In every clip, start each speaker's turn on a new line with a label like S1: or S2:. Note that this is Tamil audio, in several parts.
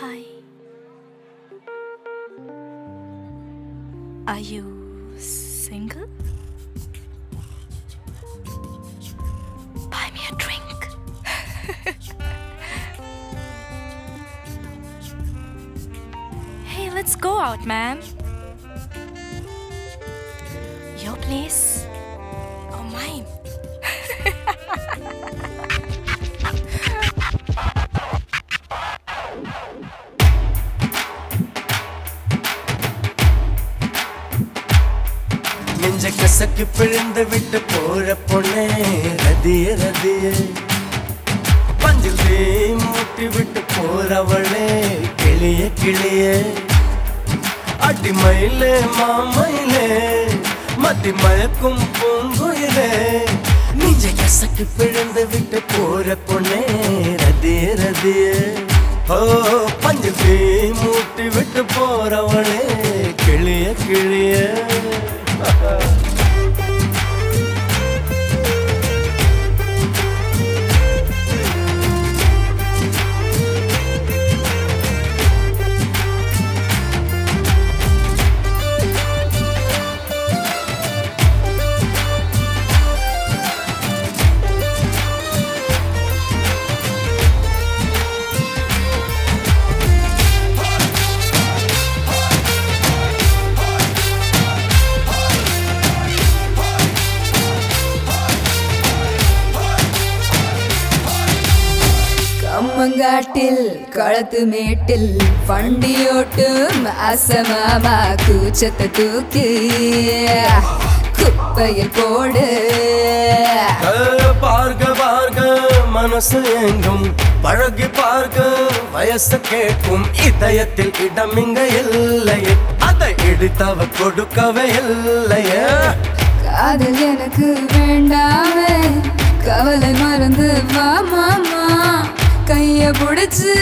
S1: Hi. Are you single? Buy me a drink. hey, let's go out, man. Your place or mine?
S2: நெஞ்ச கசக்கு பிழிந்து விட்டு போற பொண்ணே. ரதிய ரதிய. பஞ்சில் தீ மூட்டி விட்டு போறவளே. கிளிய கிளிய. அடிமயிலே மாமயிலே. மத்தி மயக்கும் பூங்குயிலே. நெஞ்ச கசக்கு பிழிந்து விட்டு போற பொண்ணே. ரதிய ரதிய. ஓ பஞ்சில் தீ மூட்டி விட்டு போறவளே.
S3: பூமங்காட்டில் களத்து மேட்டில் வண்டியோட்டும் அசமாமா கூச்சத்தை தூக்கி குப்பையில் போடு.
S2: பார்க்க பார்க்க மனசு எங்கும் பழகி பார்க்க வயசு கேட்கும் இதயத்தில் இடம் இங்க இல்லையே. அதை இடித்தவ கொடுக்கவே இல்லையே.
S3: காதல் எனக்கு வேண்டாமே கவலை மறந்து வா கைய புடிச்சு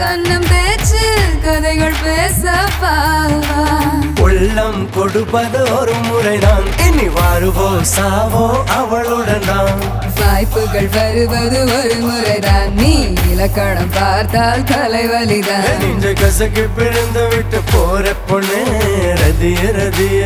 S3: கண்ணம் தேய்ச்சு கதைகள் பேச பாவா
S2: உள்ளம் கொடுப்பது ஒரு முறைதான். இனி வாருவோ சாவோ அவளுடன் தான்.
S3: வாய்ப்புகள் வருவது ஒரு முறைதான். நீ இலக்கணம் பார்த்தால் தலைவலிதான்
S2: நெஞ்ச கசக்கு பிழந்து விட்டு போற பொண்ணு ரதிய ரதிய.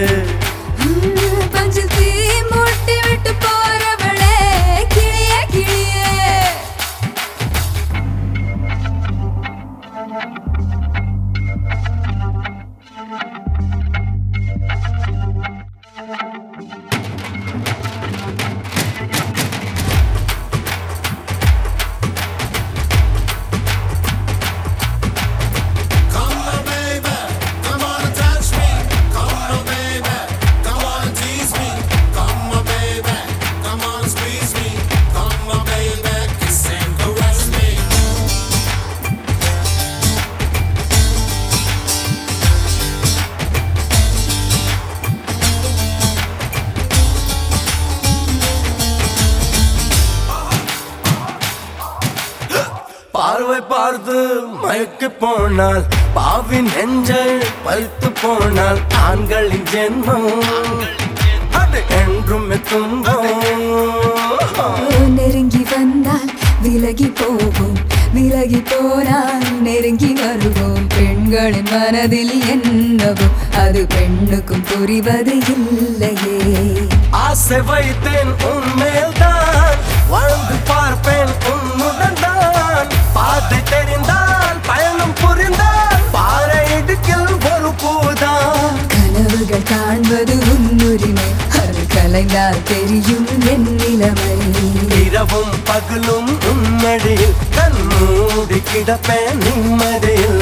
S2: பார்த்து மயக்கு போனால் பாவின் நெஞ்சல் பழுத்து போனால் ஆண்களின் ஜென்மம் அது என்றும் துன்பம்.
S3: நெருங்கி வந்தால் விலகி போவோம் விலகி போனால் நெருங்கி வருவோம். பெண்களின் மனதில் என்னவோ அது பெண்ணுக்கும் புரிவது இல்லையே.
S2: ஆசை வைத்தேன் உன்மேல் தான் வாழ்ந்து பார்ப்பேன் இரவும் பகலும் உன்னடியில் கண் மூடி கிடப்பேன் நிம்மதியில்.